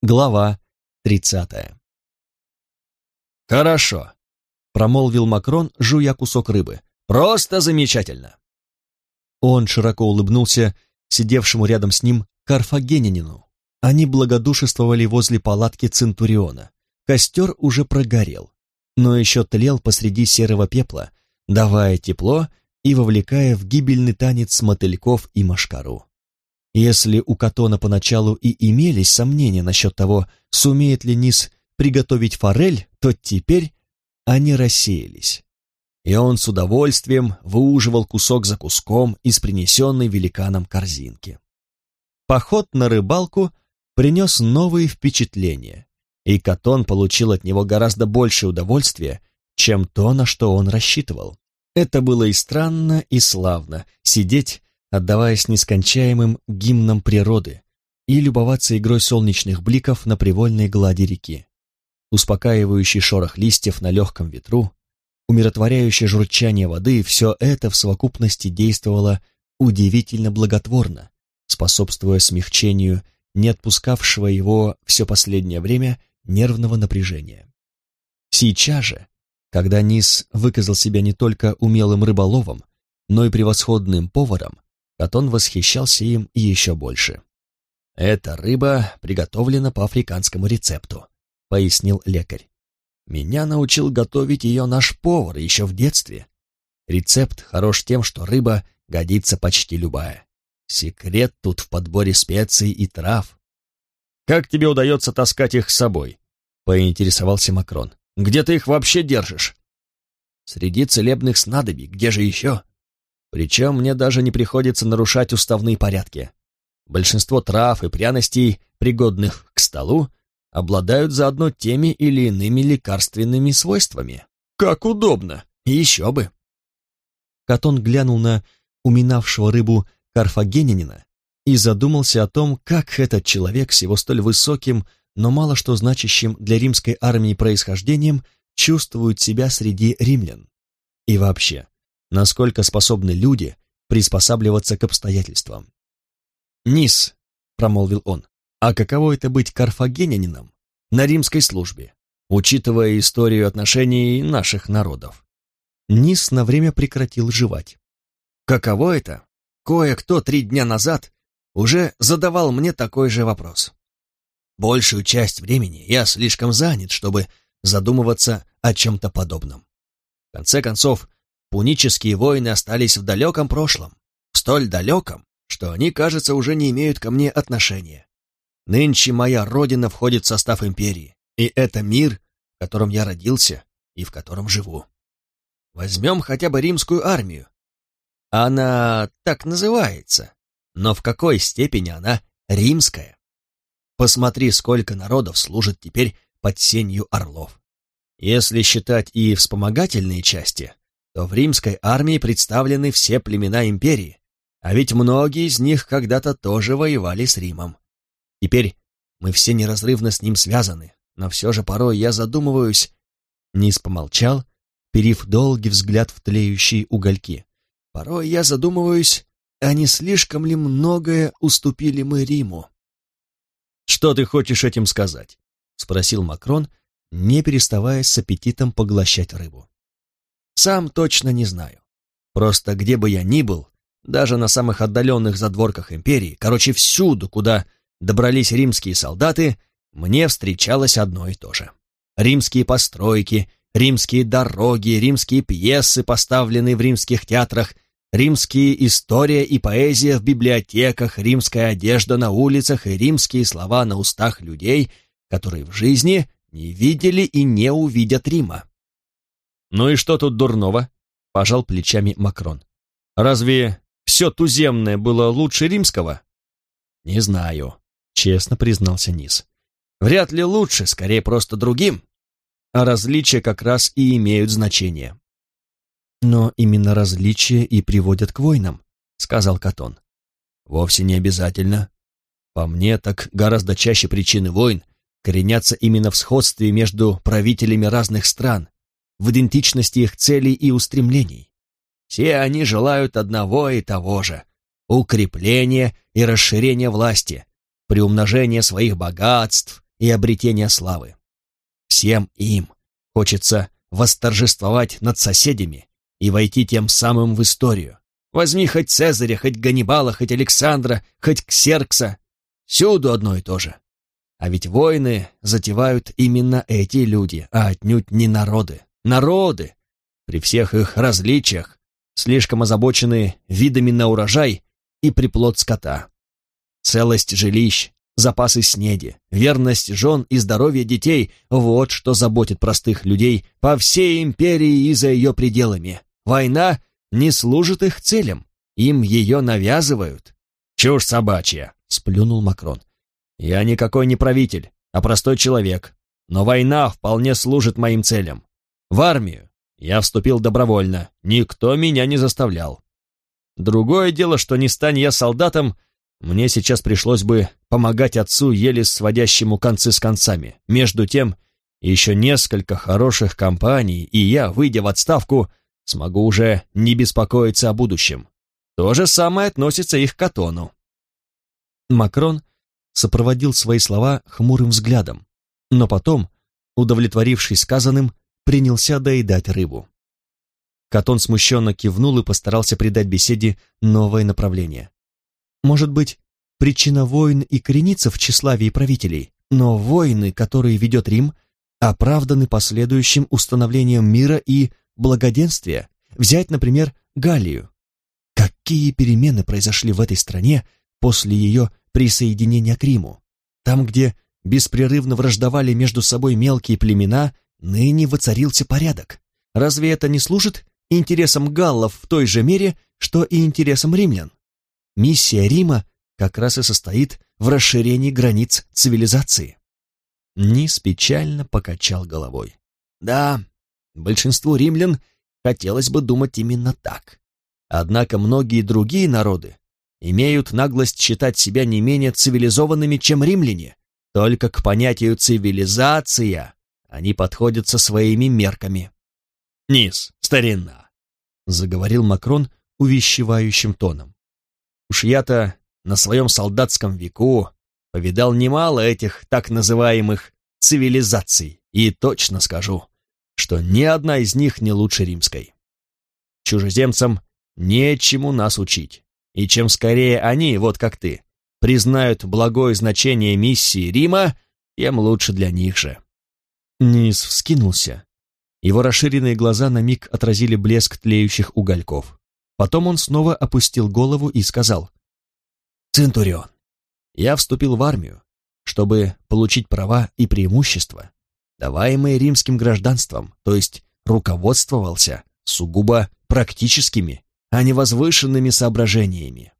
Глава тридцатая. «Хорошо», — промолвил Макрон, жуя кусок рыбы. «Просто замечательно!» Он широко улыбнулся сидевшему рядом с ним карфагенянину. Они благодушествовали возле палатки Центуриона. Костер уже прогорел, но еще тлел посреди серого пепла, давая тепло и вовлекая в гибельный танец мотыльков и машкару. Если у Катона поначалу и имелись сомнения насчет того, сумеет ли Низ приготовить форель, то теперь они рассеялись. И он с удовольствием выуживал кусок за куском из принесенной великаном корзинки. Поход на рыбалку принес новые впечатления, и Катон получил от него гораздо больше удовольствия, чем то, на что он рассчитывал. Это было и странно, и славно — сидеть отдаваясь нескончаемым гимнам природы и любоваться игрой солнечных бликов на привольной глади реки. Успокаивающий шорох листьев на легком ветру, умиротворяющее журчание воды — все это в совокупности действовало удивительно благотворно, способствуя смягчению не отпускавшего его все последнее время нервного напряжения. Сейчас же, когда Низ выказал себя не только умелым рыболовом, но и превосходным поваром, Катон восхищался им еще больше. «Эта рыба приготовлена по африканскому рецепту», — пояснил лекарь. «Меня научил готовить ее наш повар еще в детстве. Рецепт хорош тем, что рыба годится почти любая. Секрет тут в подборе специй и трав». «Как тебе удается таскать их с собой?» — поинтересовался Макрон. «Где ты их вообще держишь?» «Среди целебных снадобий, где же еще?» Причем мне даже не приходится нарушать уставные порядки. Большинство трав и пряностей, пригодных к столу, обладают заодно теми или иными лекарственными свойствами. Как удобно! Еще бы! Катон глянул на уминавшего рыбу карфагенянина и задумался о том, как этот человек с его столь высоким, но мало что значащим для римской армии происхождением чувствует себя среди римлян. И вообще, насколько способны люди приспосабливаться к обстоятельствам. «Низ», — промолвил он, — «а каково это быть карфагенянином на римской службе, учитывая историю отношений наших народов?» Низ на время прекратил жевать. «Каково это? Кое-кто три дня назад уже задавал мне такой же вопрос. Большую часть времени я слишком занят, чтобы задумываться о чем-то подобном. В конце концов, Пунические войны остались в далеком прошлом, столь далеком, что они, кажется, уже не имеют ко мне отношения. Нынче моя родина входит в состав империи, и это мир, в котором я родился и в котором живу. Возьмем хотя бы римскую армию. Она так называется, но в какой степени она римская? Посмотри, сколько народов служит теперь под сенью орлов. Если считать и вспомогательные части, то в римской армии представлены все племена империи, а ведь многие из них когда-то тоже воевали с Римом. Теперь мы все неразрывно с ним связаны, но все же порой я задумываюсь...» Низ помолчал, перив долгий взгляд в тлеющие угольки. «Порой я задумываюсь, а не слишком ли многое уступили мы Риму?» «Что ты хочешь этим сказать?» — спросил Макрон, не переставая с аппетитом поглощать рыбу. Сам точно не знаю. Просто где бы я ни был, даже на самых отдаленных задворках империи, короче, всюду, куда добрались римские солдаты, мне встречалось одно и то же. Римские постройки, римские дороги, римские пьесы, поставленные в римских театрах, римские история и поэзия в библиотеках, римская одежда на улицах и римские слова на устах людей, которые в жизни не видели и не увидят Рима. «Ну и что тут дурного?» — пожал плечами Макрон. «Разве все туземное было лучше римского?» «Не знаю», — честно признался Низ. «Вряд ли лучше, скорее просто другим. А различия как раз и имеют значение». «Но именно различия и приводят к войнам», — сказал Катон. «Вовсе не обязательно. По мне, так гораздо чаще причины войн коренятся именно в сходстве между правителями разных стран, в идентичности их целей и устремлений. Все они желают одного и того же — укрепления и расширения власти, приумножения своих богатств, и обретения славы. Всем им хочется восторжествовать над соседями и войти тем самым в историю. Возьми хоть Цезаря, хоть Ганнибала, хоть Александра, хоть Ксеркса. Всюду одно и то же. А ведь войны затевают именно эти люди, а отнюдь не народы. Народы, при всех их различиях, слишком озабочены видами на урожай и приплод скота. Целость жилищ, запасы снеди, верность жен и здоровье детей — вот что заботит простых людей по всей империи и за ее пределами. Война не служит их целям, им ее навязывают. «Чушь собачья!» — сплюнул Макрон. «Я никакой не правитель, а простой человек, но война вполне служит моим целям. В армию я вступил добровольно, никто меня не заставлял. Другое дело, что не стань я солдатом, мне сейчас пришлось бы помогать отцу, еле сводящему концы с концами. Между тем, еще несколько хороших компаний, и я, выйдя в отставку, смогу уже не беспокоиться о будущем. То же самое относится и к Катону. Макрон сопроводил свои слова хмурым взглядом, но потом, удовлетворившись сказанным, принялся доедать рыбу. Катон смущенно кивнул и постарался придать беседе новое направление. Может быть, причина войн и коренится в тщеславии правителей, но войны, которые ведет Рим, оправданы последующим установлением мира и благоденствия. Взять, например, Галлию. Какие перемены произошли в этой стране после ее присоединения к Риму? Там, где беспрерывно враждовали между собой мелкие племена, ныне воцарился порядок. Разве это не служит интересам галлов в той же мере, что и интересам римлян? Миссия Рима как раз и состоит в расширении границ цивилизации. Низ печально покачал головой. Да, большинству римлян хотелось бы думать именно так. Однако многие другие народы имеют наглость считать себя не менее цивилизованными, чем римляне. Только к понятию «цивилизация» они подходят со своими мерками. «Низ, старина», — заговорил Макрон увещевающим тоном. Уж я-то на своем солдатском веку повидал немало этих так называемых цивилизаций, и точно скажу, что ни одна из них не лучше римской. Чужеземцам нечему нас учить, и чем скорее они, вот как ты, признают благое значение миссии Рима, тем лучше для них же. Низ вскинулся. Его расширенные глаза на миг отразили блеск тлеющих угольков. Потом он снова опустил голову и сказал, «Центурион, я вступил в армию, чтобы получить права и преимущества, даваемые римским гражданством, то есть руководствовался сугубо практическими, а не возвышенными соображениями.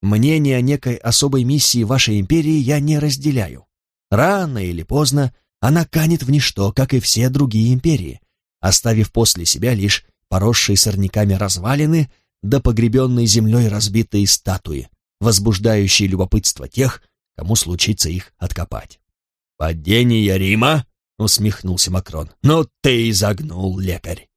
Мнение о некой особой миссии вашей империи я не разделяю. Рано или поздно она канет в ничто, как и все другие империи, оставив после себя лишь поросшие сорняками развалины да погребенные землей разбитые статуи, возбуждающие любопытство тех, кому случится их откопать. «Падение Рима?» — усмехнулся Макрон. «Ну ты изогнул, лекарь!»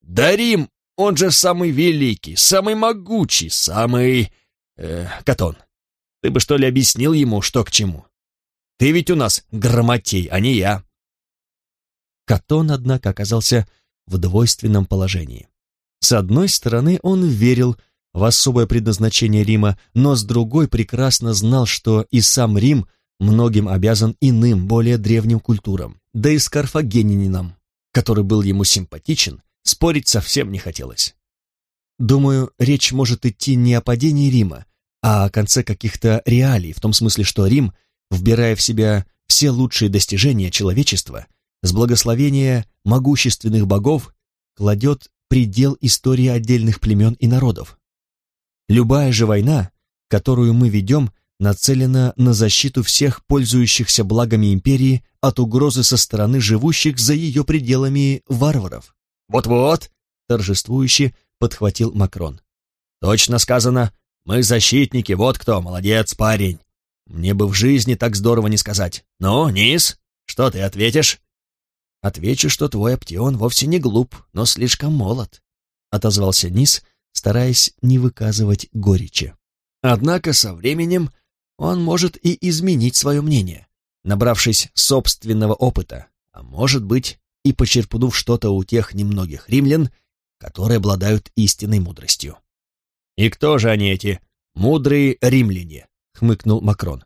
«Да Рим, он же самый великий, самый могучий, самый... Э, Катон, ты бы что ли объяснил ему, что к чему? Ты ведь у нас грамотей, а не я!» Катон, однако, оказался в двойственном положении. С одной стороны, он верил в особое предназначение Рима, но с другой прекрасно знал, что и сам Рим многим обязан иным, более древним культурам. Да и с карфагенинином, который был ему симпатичен, спорить совсем не хотелось. Думаю, речь может идти не о падении Рима, а о конце каких-то реалий, в том смысле, что Рим, вбирая в себя все лучшие достижения человечества, с благословения могущественных богов кладет предел истории отдельных племен и народов. Любая же война, которую мы ведем, нацелена на защиту всех пользующихся благами империи от угрозы со стороны живущих за ее пределами варваров. «Вот-вот», — торжествующе подхватил Макрон. «Точно сказано, мы защитники, вот кто, молодец, парень. Мне бы в жизни так здорово не сказать. Ну, Низ, что ты ответишь?» Отвечу, что твой Аптеон вовсе не глуп, но слишком молод», — отозвался Низ, стараясь не выказывать горечи. «Однако со временем он может и изменить свое мнение. набравшись собственного опыта, а может быть и почерпнув что-то у тех немногих римлян, которые обладают истинной мудростью. «И кто же они эти мудрые римляне?» — хмыкнул Макрон.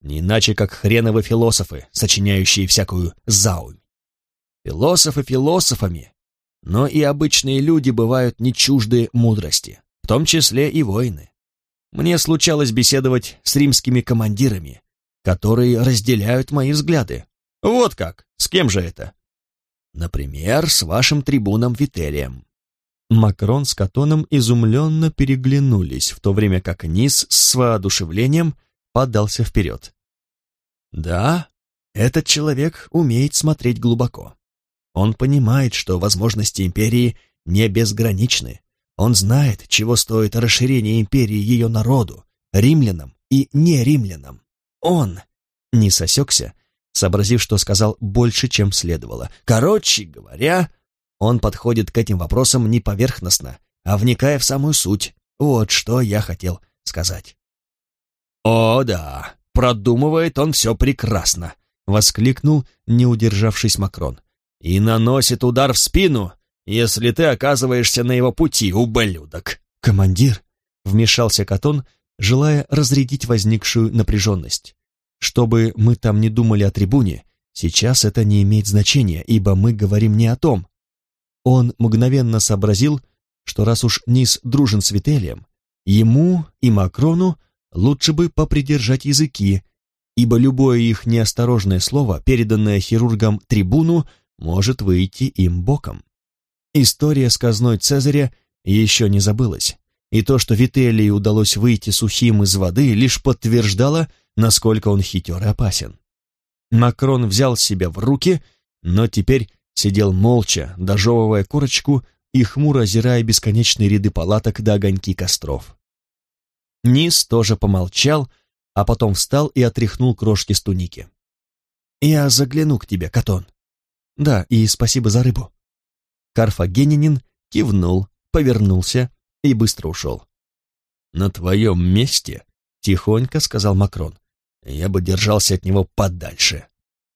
«Не иначе, как хреновы философы, сочиняющие всякую заумь. Философы философами, но и обычные люди бывают не чужды мудрости, в том числе и воины. Мне случалось беседовать с римскими командирами, которые разделяют мои взгляды. Вот как? С кем же это? Например, с вашим трибуном Вителием. Макрон с Катоном изумленно переглянулись, в то время как Низ с воодушевлением подался вперед. Да, этот человек умеет смотреть глубоко. Он понимает, что возможности империи не безграничны. Он знает, чего стоит расширение империи ее народу, римлянам и не римлянам. Он не сосекся, сообразив, что сказал больше, чем следовало. Короче говоря, он подходит к этим вопросам не поверхностно, а вникая в самую суть. Вот что я хотел сказать. «О, да, продумывает он все прекрасно», — воскликнул, не удержавшись Макрон. «И наносит удар в спину, если ты оказываешься на его пути, ублюдок». «Командир», — вмешался Катон, желая разрядить возникшую напряженность. «Чтобы мы там не думали о трибуне, сейчас это не имеет значения, ибо мы говорим не о том, он мгновенно сообразил, что раз уж Низ дружен с Вителием, ему и Макрону лучше бы попридержать языки, ибо любое их неосторожное слово, переданное хирургам трибуну, может выйти им боком. История с казной Цезаря еще не забылась, и то, что Вителии удалось выйти сухим из воды, лишь подтверждало, насколько он хитер и опасен. Макрон взял себя в руки, но теперь сидел молча, дожевывая курочку и хмуро озирая бесконечные ряды палаток до огоньки костров. Низ тоже помолчал, а потом встал и отряхнул крошки с туники. «Я загляну к тебе, Катон». «Да, и спасибо за рыбу». Карфагенянин кивнул, повернулся и быстро ушел. «На твоем месте», — тихонько сказал Макрон, — «я бы держался от него подальше.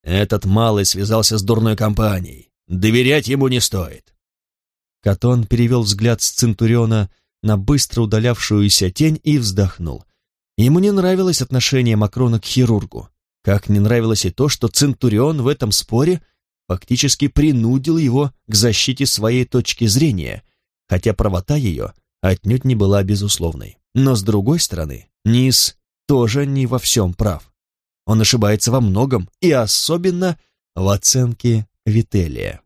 Этот малый связался с дурной компанией. Доверять ему не стоит. Катон перевел взгляд с Центуриона на быстро удалявшуюся тень и вздохнул. Ему не нравилось отношение Макрона к хирургу, как не нравилось и то, что Центурион в этом споре фактически принудил его к защите своей точки зрения, хотя правота ее отнюдь не была безусловной. Но с другой стороны, Низ тоже не во всем прав. Он ошибается во многом, и особенно в оценке Вителия.